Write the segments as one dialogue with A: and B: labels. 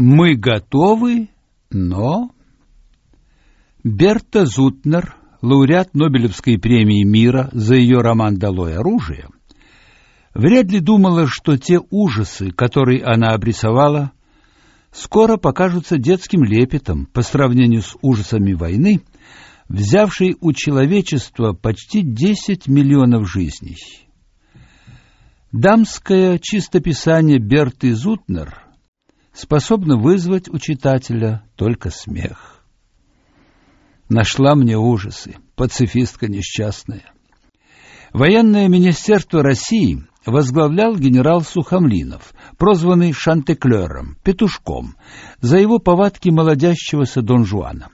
A: Мы готовы, но... Берта Зутнер, лауреат Нобелевской премии мира за ее роман «Долой оружие», вряд ли думала, что те ужасы, которые она обрисовала, скоро покажутся детским лепетом по сравнению с ужасами войны, взявшей у человечества почти 10 миллионов жизней. Дамское чистописание Берты Зутнер способно вызвать у читателя только смех. Нашла мне ужасы, пацифистка несчастная. Военное министерство России возглавлял генерал Сухомлинов, прозванный Шантеклером, петушком, за его повадки молодящегося Дон Жуана.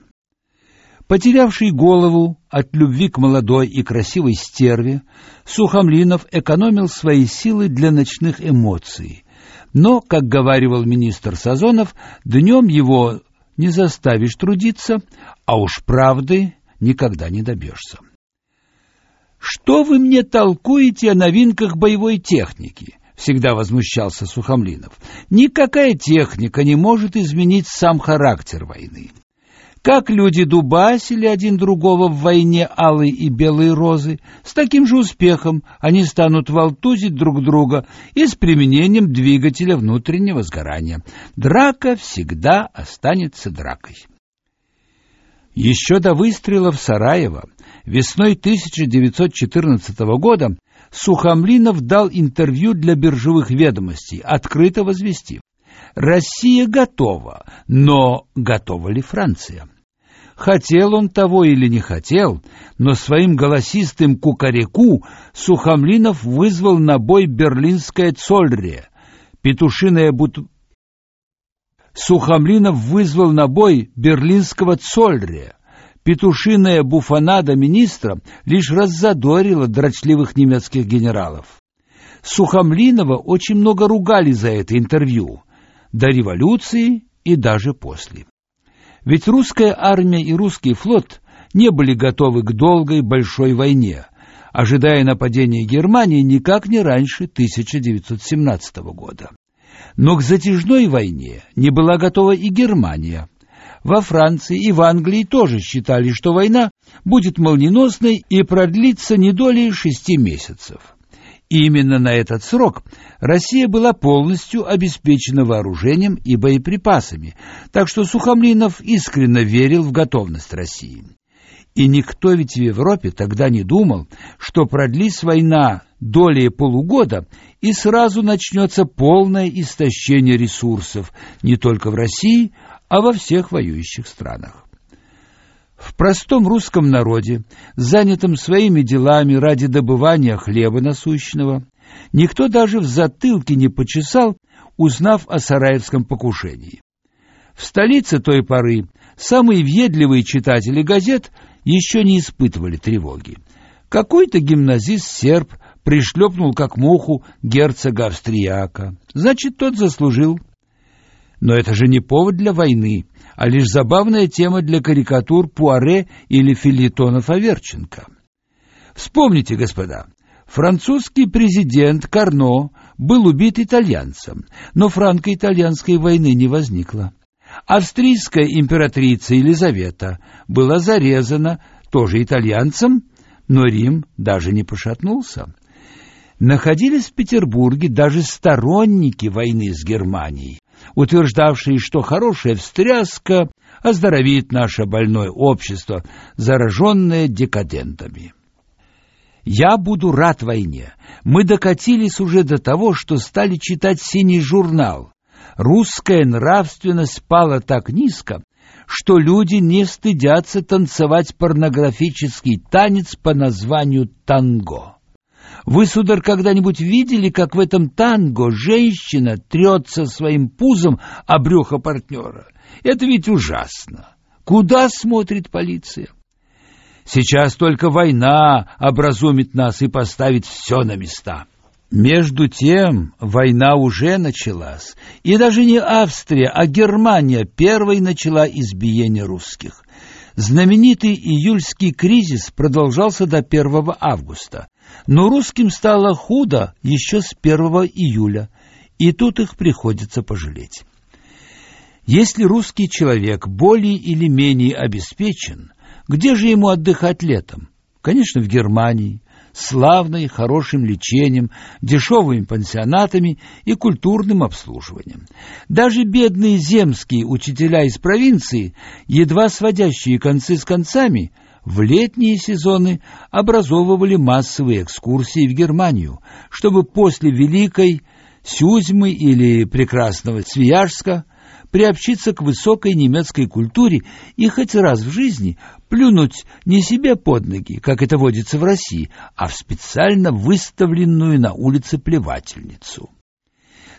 A: Потерявший голову от любви к молодой и красивой стерве, Сухомлинов экономил свои силы для ночных эмоций. Но, как говаривал министр Сазонов, днем его не заставишь трудиться, а уж правды никогда не добьешься. Что вы мне толкуете о новинках боевой техники? всегда возмущался Сухомлинов. Никакая техника не может изменить сам характер войны. Как люди дубасили один другого в войне алые и белые розы, с таким же успехом они станут волтузить друг друга и с применением двигателя внутреннего сгорания. Драка всегда останется дракой. Еще до выстрелов Сараева весной 1914 года Сухомлинов дал интервью для биржевых ведомостей, открыто возвестив: Россия готова, но готова ли Франция? Хотел он того или не хотел, но своим голосистым кукареку Сухомлинов вызвал на бой берлинское Цольре. Петушиная бут... Сухомлинов вызвал на бой берлинского Цольре. Петушиная буфанада министра лишь раззадорила дрочливых немецких генералов. Сухомлинова очень много ругали за это интервью, до революции и даже после. Ведь русская армия и русский флот не были готовы к долгой большой войне, ожидая нападения Германии никак не раньше 1917 года. Но к затяжной войне не была готова и Германия. Во Франции и в Англии тоже считали, что война будет молниеносной и продлится не долей шести месяцев. Именно на этот срок Россия была полностью обеспечена вооружением и боеприпасами, так что Сухомлинов искренне верил в готовность России. И никто ведь в Европе тогда не думал, что продлится война долей полугода и сразу начнется полное истощение ресурсов не только в России, а во всех воюющих странах. В простом русском народе, занятом своими делами ради добывания хлеба насущного, никто даже в затылке не почесал, узнав о сараевском покушении. В столице той поры самые въедливые читатели газет еще не испытывали тревоги. Какой-то гимназист-серб пришлепнул как муху герцога австрияка. Значит, тот заслужил. Но это же не повод для войны а лишь забавная тема для карикатур Пуаре или филитонов Аверченко. Вспомните, господа, французский президент Карно был убит итальянцем, но франко-итальянской войны не возникло. Австрийская императрица Елизавета была зарезана тоже итальянцем, но Рим даже не пошатнулся. Находились в Петербурге даже сторонники войны с Германией, утверждавшие, что хорошая встряска оздоровит наше больное общество, зараженное декадентами. Я буду рад войне. Мы докатились уже до того, что стали читать синий журнал. Русская нравственность пала так низко, что люди не стыдятся танцевать порнографический танец по названию танго. Вы, сударь, когда-нибудь видели, как в этом танго женщина трется своим пузом о брюхо партнера? Это ведь ужасно. Куда смотрит полиция? Сейчас только война образумит нас и поставит все на места. Между тем война уже началась, и даже не Австрия, а Германия первой начала избиение русских. Знаменитый июльский кризис продолжался до 1 августа. Но русским стало худо еще с 1 июля, и тут их приходится пожалеть. Если русский человек более или менее обеспечен, где же ему отдыхать летом? Конечно, в Германии, славной, хорошим лечением, дешевыми пансионатами и культурным обслуживанием. Даже бедные земские учителя из провинции, едва сводящие концы с концами, в летние сезоны образовывали массовые экскурсии в Германию, чтобы после Великой Сюзьмы или прекрасного Свияжска приобщиться к высокой немецкой культуре и хоть раз в жизни плюнуть не себе под ноги, как это водится в России, а в специально выставленную на улице плевательницу.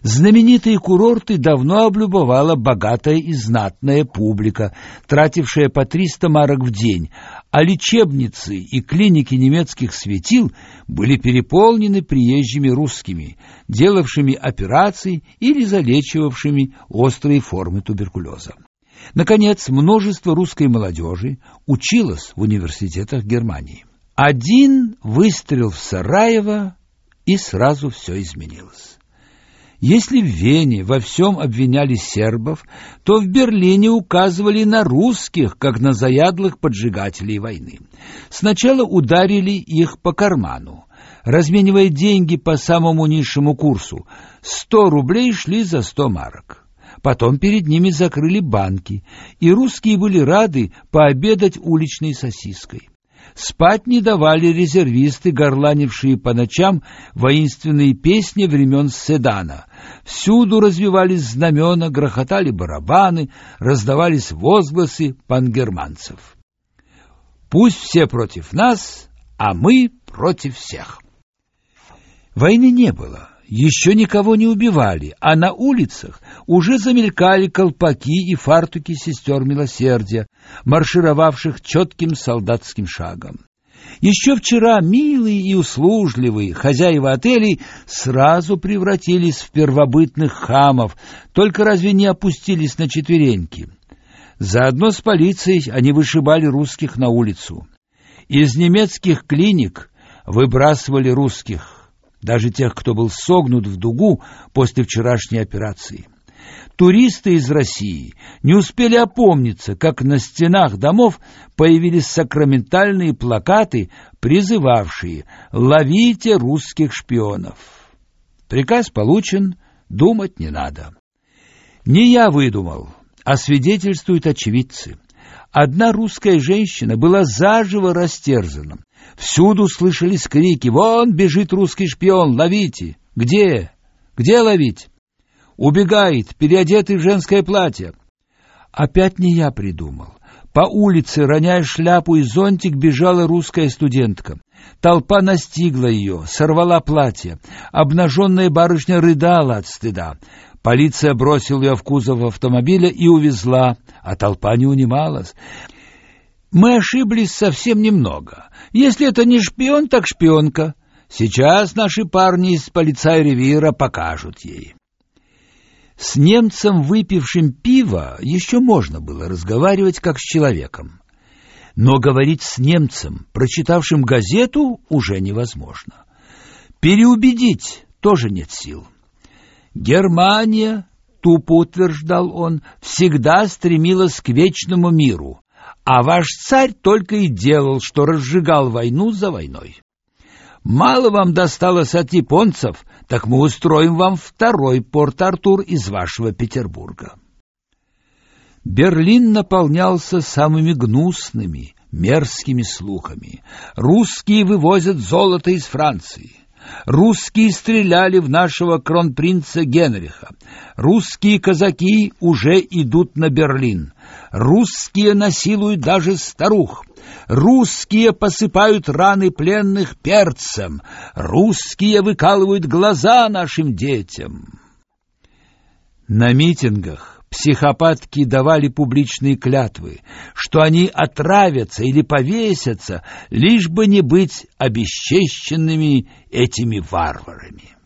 A: Знаменитые курорты давно облюбовала богатая и знатная публика, тратившая по 300 марок в день, а лечебницы и клиники немецких светил были переполнены приезжими русскими, делавшими операции или залечивавшими острые формы туберкулеза. Наконец, множество русской молодежи училось в университетах Германии. Один выстрел в Сараево, и сразу все изменилось. Если в Вене во всем обвиняли сербов, то в Берлине указывали на русских, как на заядлых поджигателей войны. Сначала ударили их по карману, разменивая деньги по самому низшему курсу. Сто рублей шли за сто марок. Потом перед ними закрыли банки, и русские были рады пообедать уличной сосиской. Спать не давали резервисты, горланившие по ночам воинственные песни времен Седана. Всюду развивались знамена, грохотали барабаны, раздавались возгласы пангерманцев. Пусть все против нас, а мы против всех. Войны не было еще никого не убивали, а на улицах уже замелькали колпаки и фартуки сестер милосердия, маршировавших четким солдатским шагом. Еще вчера милые и услужливые хозяева отелей сразу превратились в первобытных хамов, только разве не опустились на четвереньки? Заодно с полицией они вышибали русских на улицу. Из немецких клиник выбрасывали русских даже тех, кто был согнут в дугу после вчерашней операции. Туристы из России не успели опомниться, как на стенах домов появились сакраментальные плакаты, призывавшие «Ловите русских шпионов». Приказ получен, думать не надо. Не я выдумал, а свидетельствуют очевидцы. Одна русская женщина была заживо растерзана. Всюду слышались крики «Вон бежит русский шпион! Ловите!» «Где? Где ловить?» «Убегает, переодетый в женское платье!» Опять не я придумал. По улице, роняя шляпу и зонтик, бежала русская студентка. Толпа настигла ее, сорвала платье. Обнаженная барышня рыдала от стыда. Полиция бросила ее в кузов автомобиля и увезла, а толпа не унималась. Мы ошиблись совсем немного. Если это не шпион, так шпионка. Сейчас наши парни из полицая Ривира покажут ей. С немцем, выпившим пиво, еще можно было разговаривать как с человеком. Но говорить с немцем, прочитавшим газету, уже невозможно. Переубедить тоже нет сил. Германия, тупо утверждал он, всегда стремилась к вечному миру, а ваш царь только и делал, что разжигал войну за войной. Мало вам досталось от японцев, так мы устроим вам второй Порт-Артур из вашего Петербурга. Берлин наполнялся самыми гнусными, мерзкими слухами. Русские вывозят золото из Франции. Русские стреляли в нашего кронпринца Генриха. Русские казаки уже идут на Берлин. Русские насилуют даже старух. Русские посыпают раны пленных перцем. Русские выкалывают глаза нашим детям. На митингах Психопатки давали публичные клятвы, что они отравятся или повесятся, лишь бы не быть обесчещенными этими варварами,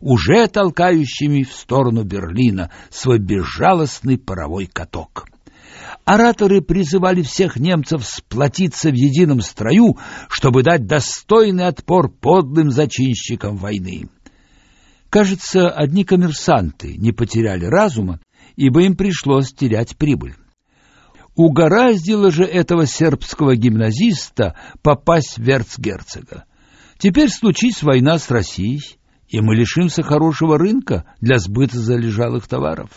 A: уже толкающими в сторону Берлина свой безжалостный паровой каток. Ораторы призывали всех немцев сплотиться в едином строю, чтобы дать достойный отпор подлым зачинщикам войны. Кажется, одни коммерсанты не потеряли разума ибо им пришлось терять прибыль. Угораздило же этого сербского гимназиста попасть в Верцгерцога. Теперь случись война с Россией, и мы лишимся хорошего рынка для сбыта залежалых товаров.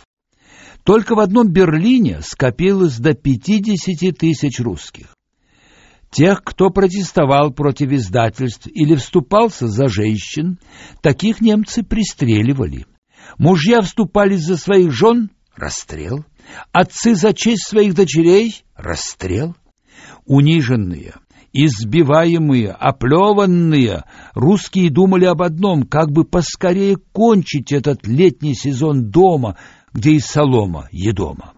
A: Только в одном Берлине скопилось до 50 тысяч русских. Тех, кто протестовал против издательств или вступался за женщин, таких немцы пристреливали. Мужья вступались за своих жен — расстрел. Отцы за честь своих дочерей — расстрел. Униженные, избиваемые, оплеванные, русские думали об одном, как бы поскорее кончить этот летний сезон дома, где и солома едома.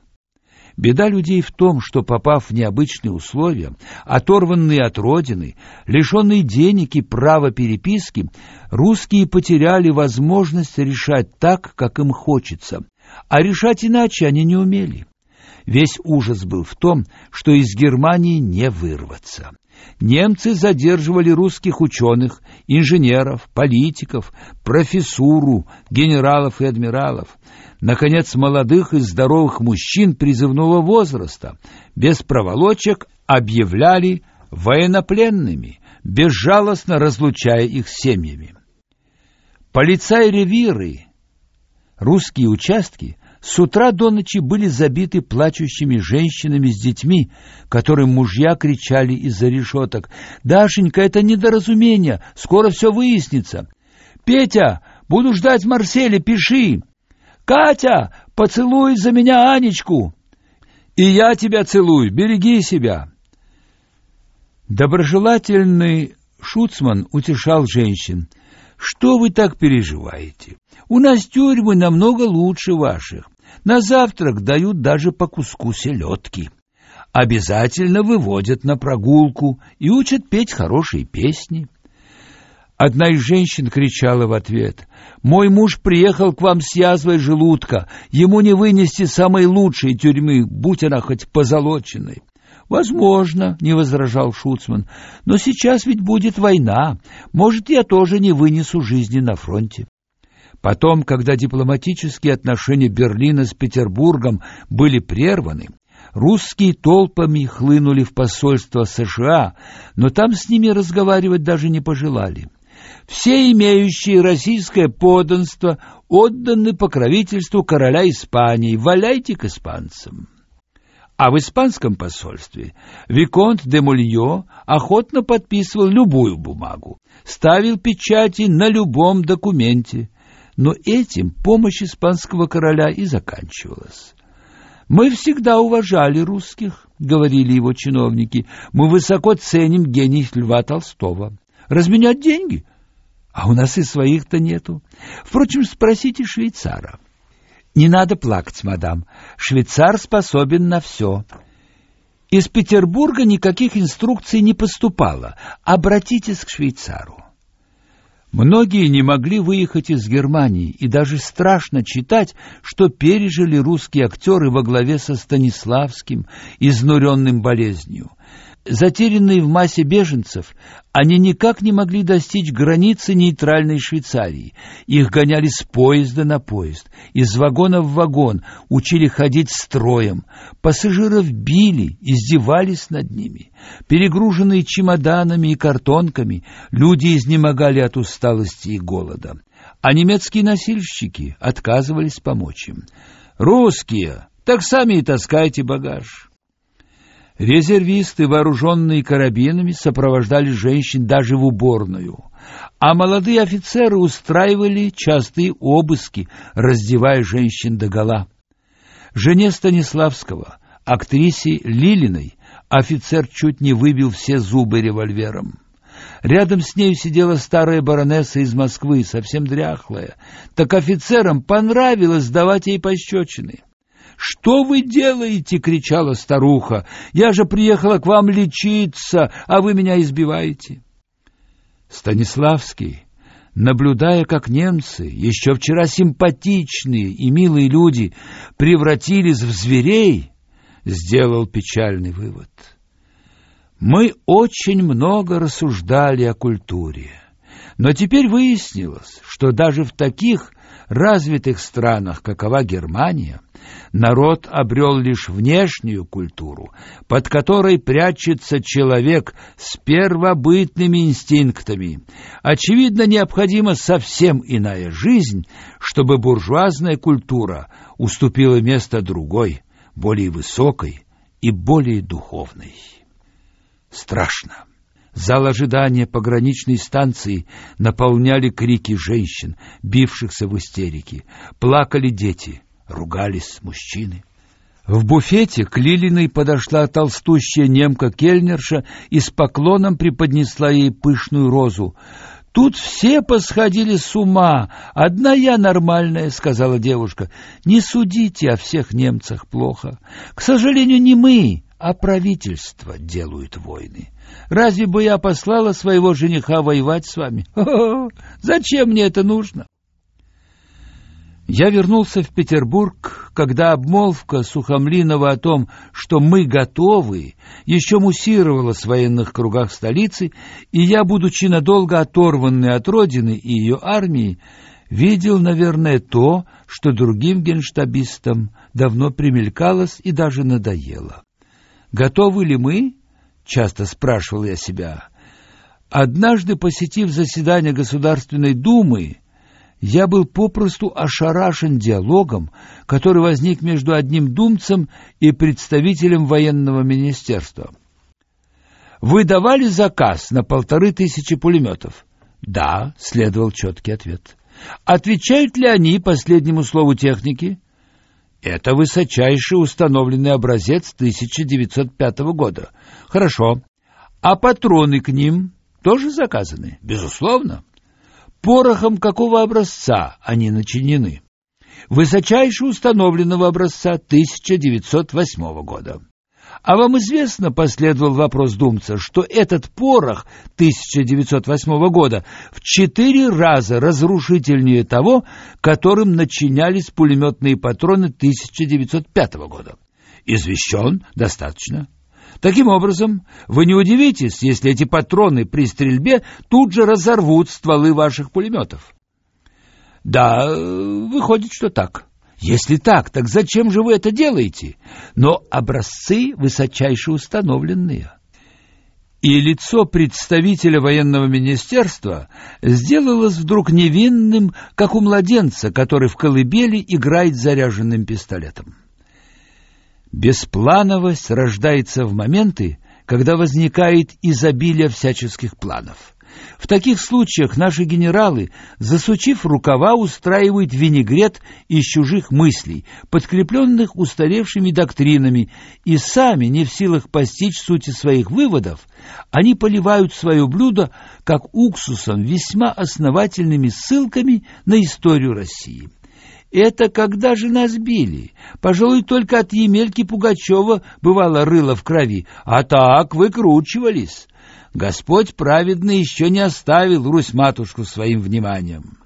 A: Беда людей в том, что, попав в необычные условия, оторванные от родины, лишенные денег и права переписки, русские потеряли возможность решать так, как им хочется, а решать иначе они не умели. Весь ужас был в том, что из Германии не вырваться. Немцы задерживали русских ученых, инженеров, политиков, профессуру, генералов и адмиралов, наконец, молодых и здоровых мужчин призывного возраста, без проволочек объявляли военнопленными, безжалостно разлучая их с семьями. Полицаи-ревиры, русские участки с утра до ночи были забиты плачущими женщинами с детьми, которым мужья кричали из-за решеток. «Дашенька, это недоразумение, скоро все выяснится!» «Петя, буду ждать Марселя, пиши!» «Катя, поцелуй за меня Анечку!» «И я тебя целую, береги себя!» Доброжелательный Шуцман утешал женщин. «Что вы так переживаете? У нас тюрьмы намного лучше ваших. На завтрак дают даже по куску селедки. Обязательно выводят на прогулку и учат петь хорошие песни. Одна из женщин кричала в ответ: "Мой муж приехал к вам с язвой желудка. Ему не вынести самой лучшей тюрьмы, будь она хоть позолоченной". Возможно, не возражал Шуцман. Но сейчас ведь будет война. Может, я тоже не вынесу жизни на фронте. Потом, когда дипломатические отношения Берлина с Петербургом были прерваны, русские толпами хлынули в посольство США, но там с ними разговаривать даже не пожелали. Все имеющие российское подданство отданы покровительству короля Испании. Валяйте к испанцам. А в испанском посольстве Виконт де Мульо охотно подписывал любую бумагу, ставил печати на любом документе – но этим помощь испанского короля и заканчивалась. Мы всегда уважали русских, говорили его чиновники. Мы высоко ценим гений Льва Толстого. Разменять деньги? А у нас и своих-то нету. Впрочем, спросите швейцара. Не надо плакать, мадам. Швейцар способен на все. Из Петербурга никаких инструкций не поступало. Обратитесь к швейцару. Многие не могли выехать из Германии, и даже страшно читать, что пережили русские актеры во главе со Станиславским, изнуренным болезнью. Затерянные в массе беженцев, они никак не могли достичь границы нейтральной Швейцарии. Их гоняли с поезда на поезд, из вагона в вагон, учили ходить строем. Пассажиров били, издевались над ними. Перегруженные чемоданами и картонками, люди изнемогали от усталости и голода. А немецкие носильщики отказывались помочь им. «Русские, так сами и таскайте багаж». Резервисты, вооруженные карабинами, сопровождали женщин даже в уборную, а молодые офицеры устраивали частые обыски, раздевая женщин догола. Жене Станиславского, актрисе Лилиной, офицер чуть не выбил все зубы револьвером. Рядом с ней сидела старая баронесса из Москвы, совсем дряхлая. Так офицерам понравилось давать ей пощечины. «Что вы делаете?» — кричала старуха. «Я же приехала к вам лечиться, а вы меня избиваете». Станиславский, наблюдая, как немцы, еще вчера симпатичные и милые люди, превратились в зверей, сделал печальный вывод. Мы очень много рассуждали о культуре, но теперь выяснилось, что даже в таких развитых странах, какова Германия, народ обрел лишь внешнюю культуру, под которой прячется человек с первобытными инстинктами. Очевидно, необходима совсем иная жизнь, чтобы буржуазная культура уступила место другой, более высокой и более духовной. Страшно. Зал ожидания пограничной станции наполняли крики женщин, бившихся в истерике. Плакали дети, ругались мужчины. В буфете к Лилиной подошла толстущая немка-кельнерша и с поклоном преподнесла ей пышную розу. «Тут все посходили с ума. Одна я нормальная», — сказала девушка. «Не судите о всех немцах плохо. К сожалению, не мы, а правительство делают войны. Разве бы я послала своего жениха воевать с вами? О -о -о, зачем мне это нужно? Я вернулся в Петербург, когда обмолвка Сухомлинова о том, что мы готовы, еще муссировалась в военных кругах столицы, и я, будучи надолго оторванный от родины и ее армии, видел, наверное, то, что другим генштабистам давно примелькалось и даже надоело. Готовы ли мы? часто спрашивал я себя. Однажды, посетив заседание Государственной Думы, я был попросту ошарашен диалогом, который возник между одним думцем и представителем военного министерства. Вы давали заказ на полторы тысячи пулеметов? Да, следовал четкий ответ. Отвечают ли они последнему слову техники? Это высочайший установленный образец 1905 года. Хорошо. А патроны к ним тоже заказаны? Безусловно. Порохом какого образца они начинены? Высочайше установленного образца 1908 года. А вам известно, последовал вопрос думца, что этот порох 1908 года в четыре раза разрушительнее того, которым начинялись пулеметные патроны 1905 года. Извещен достаточно. Таким образом, вы не удивитесь, если эти патроны при стрельбе тут же разорвут стволы ваших пулеметов. Да, выходит, что так. Если так, так зачем же вы это делаете? Но образцы высочайше установленные. И лицо представителя военного министерства сделалось вдруг невинным, как у младенца, который в колыбели играет заряженным пистолетом. Бесплановость рождается в моменты, когда возникает изобилие всяческих планов. В таких случаях наши генералы, засучив рукава, устраивают винегрет из чужих мыслей, подкрепленных устаревшими доктринами, и сами не в силах постичь сути своих выводов, они поливают свое блюдо как уксусом весьма основательными ссылками на историю России. Это когда же нас били? Пожалуй, только от Емельки Пугачева бывало рыло в крови, а так выкручивались. Господь праведный еще не оставил Русь-матушку своим вниманием.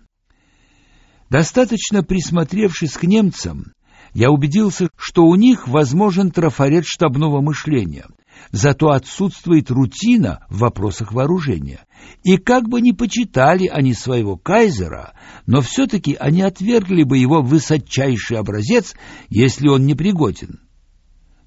A: Достаточно присмотревшись к немцам, я убедился, что у них возможен трафарет штабного мышления, зато отсутствует рутина в вопросах вооружения. И как бы ни почитали они своего кайзера, но все-таки они отвергли бы его высочайший образец, если он непригоден.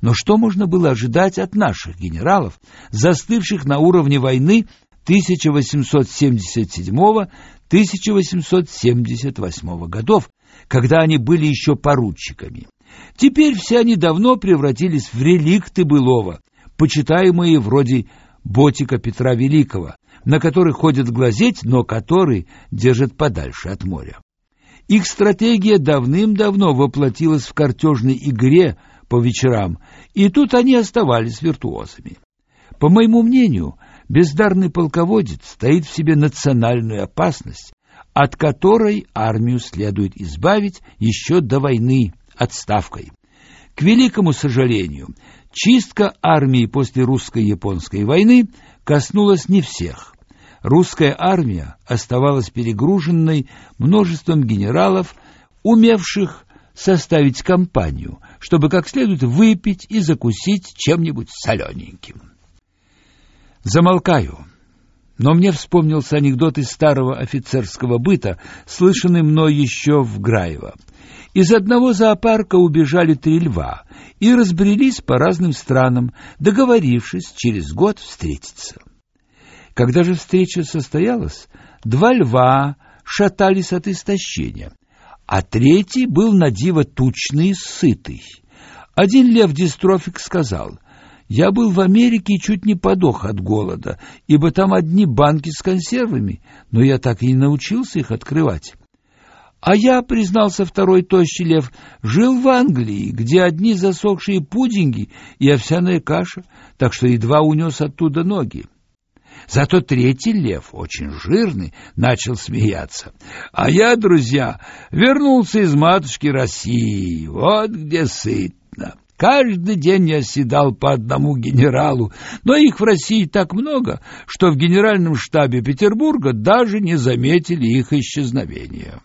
A: Но что можно было ожидать от наших генералов, застывших на уровне войны 1877-1878 годов, когда они были еще поручиками? Теперь все они давно превратились в реликты былого, почитаемые вроде Ботика Петра Великого, на который ходят глазеть, но который держат подальше от моря. Их стратегия давным-давно воплотилась в картежной игре по вечерам, и тут они оставались виртуозами. По моему мнению, бездарный полководец стоит в себе национальную опасность, от которой армию следует избавить еще до войны отставкой. К великому сожалению, чистка армии после русско-японской войны коснулась не всех. Русская армия оставалась перегруженной множеством генералов, умевших составить компанию, чтобы как следует выпить и закусить чем-нибудь солененьким. Замолкаю. Но мне вспомнился анекдот из старого офицерского быта, слышанный мной еще в Граево. Из одного зоопарка убежали три льва и разбрелись по разным странам, договорившись через год встретиться. Когда же встреча состоялась, два льва шатались от истощения, а третий был на диво тучный и сытый. Один лев-дистрофик сказал, «Я был в Америке и чуть не подох от голода, ибо там одни банки с консервами, но я так и не научился их открывать». А я, признался второй тощий лев, жил в Англии, где одни засохшие пудинги и овсяная каша, так что едва унес оттуда ноги. Зато третий лев, очень жирный, начал смеяться. А я, друзья, вернулся из матушки России, вот где сытно. Каждый день я седал по одному генералу, но их в России так много, что в генеральном штабе Петербурга даже не заметили их исчезновения.